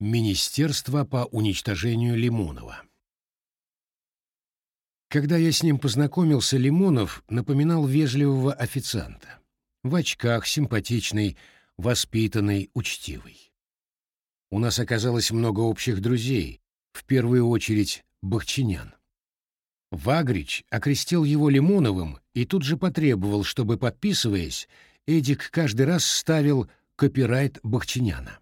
Министерство по уничтожению Лимонова. Когда я с ним познакомился, Лимонов напоминал вежливого официанта. В очках, симпатичный, воспитанный, учтивый. У нас оказалось много общих друзей, в первую очередь бахчинян. Вагрич окрестил его Лимоновым и тут же потребовал, чтобы, подписываясь, Эдик каждый раз ставил копирайт Бахчиняна.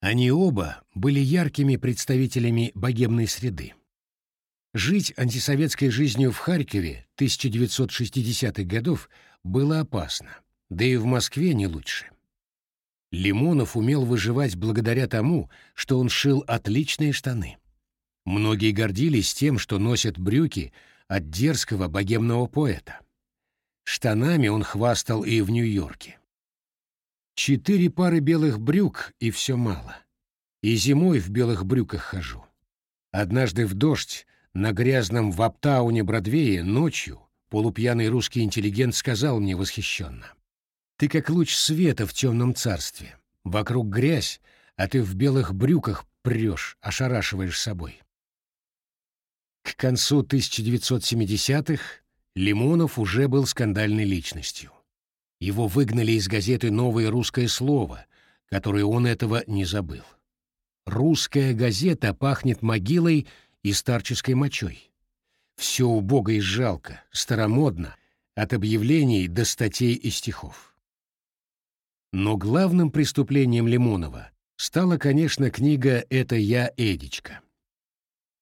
Они оба были яркими представителями богемной среды. Жить антисоветской жизнью в Харькове 1960-х годов было опасно, да и в Москве не лучше. Лимонов умел выживать благодаря тому, что он шил отличные штаны. Многие гордились тем, что носят брюки от дерзкого богемного поэта. Штанами он хвастал и в Нью-Йорке. Четыре пары белых брюк, и все мало. И зимой в белых брюках хожу. Однажды в дождь на грязном в Аптауне Бродвее ночью полупьяный русский интеллигент сказал мне восхищенно. «Ты как луч света в темном царстве. Вокруг грязь, а ты в белых брюках прешь, ошарашиваешь собой». К концу 1970-х Лимонов уже был скандальной личностью. Его выгнали из газеты «Новое русское слово», которое он этого не забыл. «Русская газета» пахнет могилой и старческой мочой. Все убого и жалко, старомодно, от объявлений до статей и стихов. Но главным преступлением Лимонова стала, конечно, книга «Это я, Эдичка».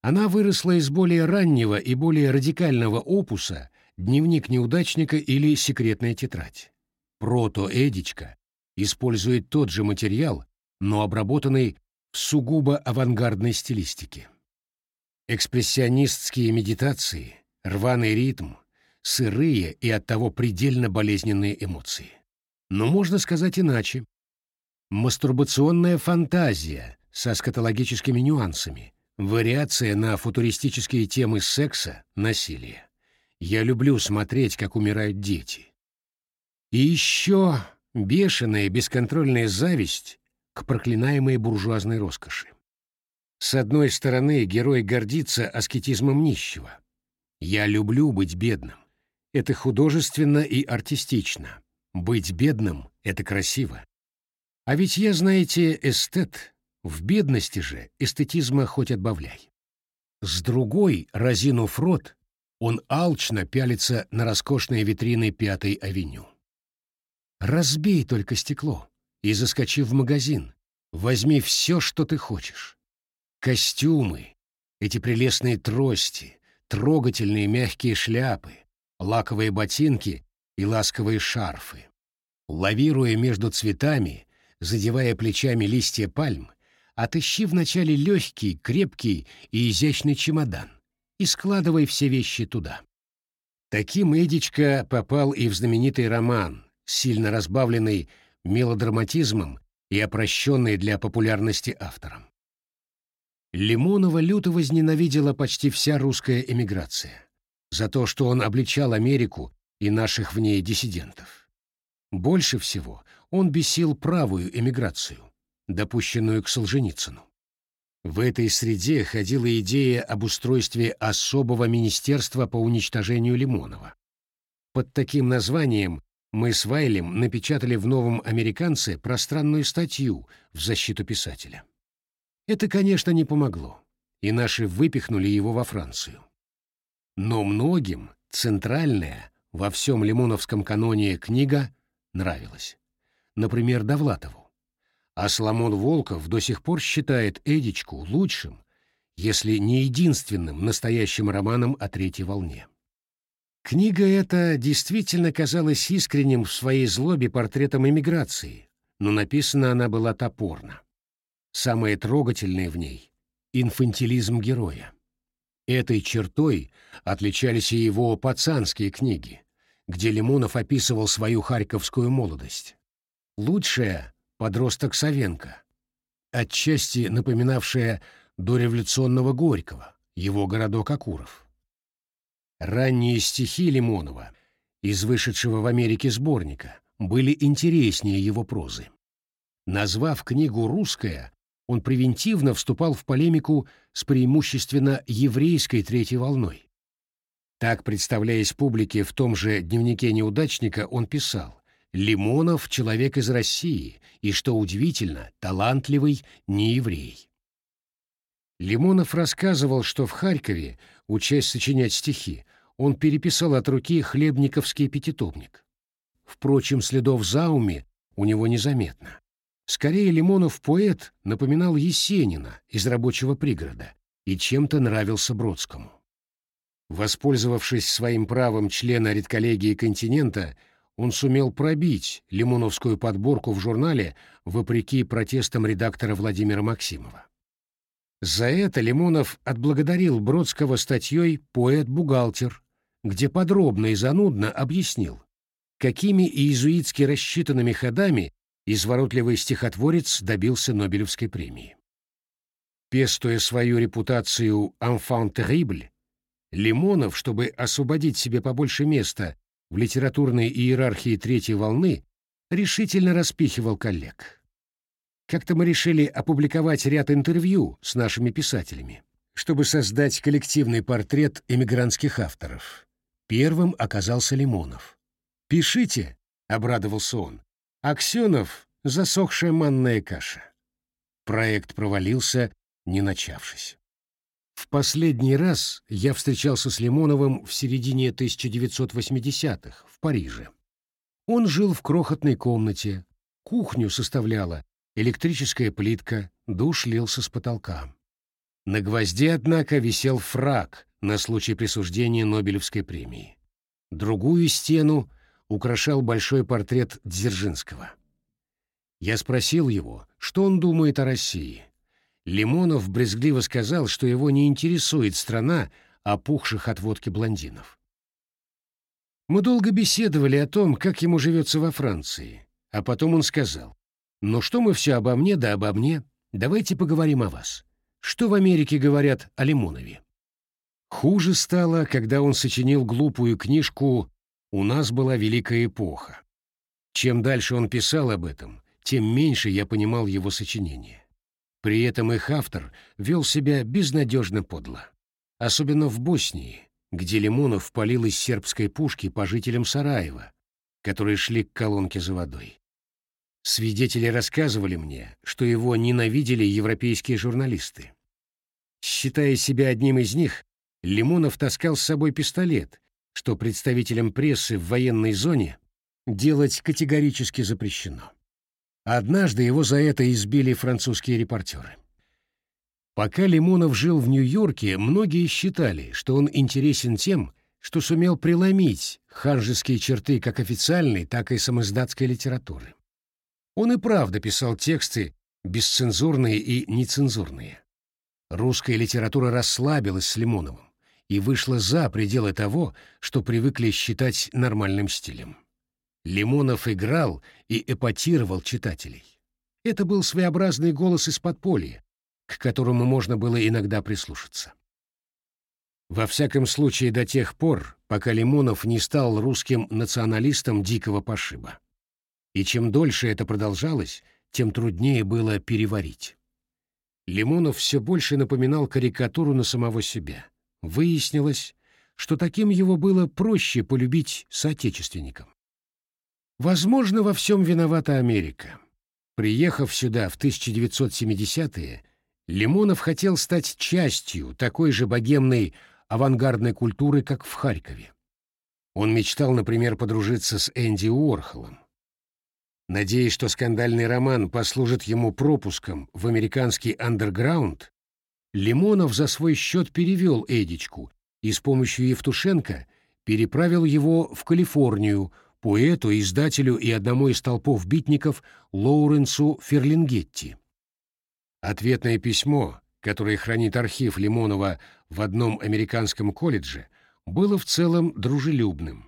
Она выросла из более раннего и более радикального опуса «Дневник неудачника» или «Секретная тетрадь». Прото-Эдичка использует тот же материал, но обработанный в сугубо авангардной стилистике. Экспрессионистские медитации, рваный ритм, сырые и оттого предельно болезненные эмоции. Но можно сказать иначе. Мастурбационная фантазия со скатологическими нюансами, вариация на футуристические темы секса, насилия. Я люблю смотреть, как умирают дети. И еще бешеная бесконтрольная зависть к проклинаемой буржуазной роскоши. С одной стороны, герой гордится аскетизмом нищего. «Я люблю быть бедным. Это художественно и артистично. Быть бедным — это красиво. А ведь я, знаете, эстет. В бедности же эстетизма хоть отбавляй. С другой, разинув рот, он алчно пялится на роскошные витрины Пятой авеню. Разбей только стекло и заскочи в магазин. Возьми все, что ты хочешь. Костюмы, эти прелестные трости, трогательные мягкие шляпы, лаковые ботинки и ласковые шарфы. Лавируя между цветами, задевая плечами листья пальм, отыщи вначале легкий, крепкий и изящный чемодан и складывай все вещи туда. Таким Эдичка попал и в знаменитый роман сильно разбавленный мелодраматизмом и опрощенный для популярности автором. Лимонова люто возненавидела почти вся русская эмиграция за то, что он обличал Америку и наших в ней диссидентов. Больше всего он бесил правую эмиграцию, допущенную к Солженицыну. В этой среде ходила идея об устройстве особого министерства по уничтожению Лимонова. Под таким названием мы с Вайлем напечатали в «Новом американце» пространную статью в защиту писателя. Это, конечно, не помогло, и наши выпихнули его во Францию. Но многим центральная во всем лимоновском каноне книга нравилась. Например, Довлатову. А Соломон Волков до сих пор считает Эдичку лучшим, если не единственным настоящим романом о третьей волне. Книга эта действительно казалась искренним в своей злобе портретом эмиграции, но написана она была топорно. Самое трогательное в ней — инфантилизм героя. Этой чертой отличались и его пацанские книги, где Лимонов описывал свою харьковскую молодость. Лучшая — подросток Савенко, отчасти напоминавшая дореволюционного Горького, его городок Акуров. Ранние стихи Лимонова из вышедшего в Америке сборника были интереснее его прозы. Назвав книгу «Русская», он превентивно вступал в полемику с преимущественно еврейской третьей волной. Так, представляясь публике в том же дневнике неудачника, он писал «Лимонов — человек из России, и, что удивительно, талантливый не еврей». Лимонов рассказывал, что в Харькове, учась сочинять стихи, он переписал от руки хлебниковский пятитомник. Впрочем, следов зауми у него незаметно. Скорее, Лимонов поэт напоминал Есенина из рабочего пригорода и чем-то нравился Бродскому. Воспользовавшись своим правом члена редколлегии «Континента», он сумел пробить лимоновскую подборку в журнале вопреки протестам редактора Владимира Максимова. За это Лимонов отблагодарил Бродского статьей «Поэт-бухгалтер», где подробно и занудно объяснил, какими иезуитски рассчитанными ходами изворотливый стихотворец добился Нобелевской премии. Пестуя свою репутацию «enfant terrible», Лимонов, чтобы освободить себе побольше места в литературной иерархии третьей волны, решительно распихивал коллег. Как-то мы решили опубликовать ряд интервью с нашими писателями, чтобы создать коллективный портрет эмигрантских авторов. Первым оказался Лимонов. «Пишите», — обрадовался он. «Аксенов — засохшая манная каша». Проект провалился, не начавшись. В последний раз я встречался с Лимоновым в середине 1980-х в Париже. Он жил в крохотной комнате, кухню составляла электрическая плитка, душ лился с потолка. На гвозде, однако, висел фраг на случай присуждения Нобелевской премии. Другую стену украшал большой портрет Дзержинского. Я спросил его, что он думает о России. Лимонов брезгливо сказал, что его не интересует страна опухших от водки блондинов. Мы долго беседовали о том, как ему живется во Франции, а потом он сказал, «Ну что мы все обо мне да обо мне, давайте поговорим о вас. Что в Америке говорят о Лимонове?» Хуже стало, когда он сочинил глупую книжку «У нас была великая эпоха». Чем дальше он писал об этом, тем меньше я понимал его сочинение. При этом их автор вел себя безнадежно подло. Особенно в Боснии, где Лимонов палил из сербской пушки по жителям Сараева, которые шли к колонке за водой. Свидетели рассказывали мне, что его ненавидели европейские журналисты. Считая себя одним из них, Лимонов таскал с собой пистолет, что представителям прессы в военной зоне делать категорически запрещено. Однажды его за это избили французские репортеры. Пока Лимонов жил в Нью-Йорке, многие считали, что он интересен тем, что сумел преломить ханжеские черты как официальной, так и самоздатской литературы. Он и правда писал тексты бесцензурные и нецензурные. Русская литература расслабилась с Лимоновым и вышла за пределы того, что привыкли считать нормальным стилем. Лимонов играл и эпатировал читателей. Это был своеобразный голос из подполья, к которому можно было иногда прислушаться. Во всяком случае до тех пор, пока Лимонов не стал русским националистом дикого пошиба. И чем дольше это продолжалось, тем труднее было переварить. Лимонов все больше напоминал карикатуру на самого себя. Выяснилось, что таким его было проще полюбить соотечественникам. Возможно, во всем виновата Америка. Приехав сюда в 1970-е, Лимонов хотел стать частью такой же богемной авангардной культуры, как в Харькове. Он мечтал, например, подружиться с Энди Уорхолом. Надеясь, что скандальный роман послужит ему пропуском в американский андерграунд, Лимонов за свой счет перевел Эдичку и с помощью Евтушенко переправил его в Калифорнию – поэту, издателю и одному из толпов битников Лоуренсу Ферлингетти. Ответное письмо, которое хранит архив Лимонова в одном американском колледже, было в целом дружелюбным.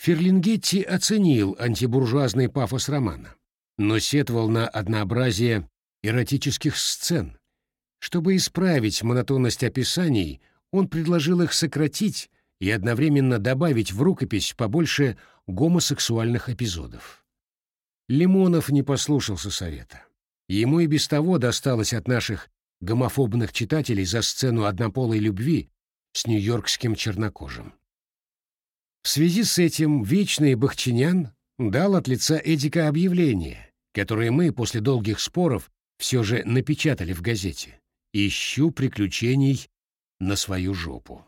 Ферлингетти оценил антибуржуазный пафос романа, но сетовал на однообразие эротических сцен. Чтобы исправить монотонность описаний, он предложил их сократить и одновременно добавить в рукопись побольше гомосексуальных эпизодов. Лимонов не послушался совета. Ему и без того досталось от наших гомофобных читателей за сцену однополой любви с нью-йоркским чернокожим. В связи с этим Вечный Бахчинян дал от лица Эдика объявление, которое мы после долгих споров все же напечатали в газете. «Ищу приключений на свою жопу».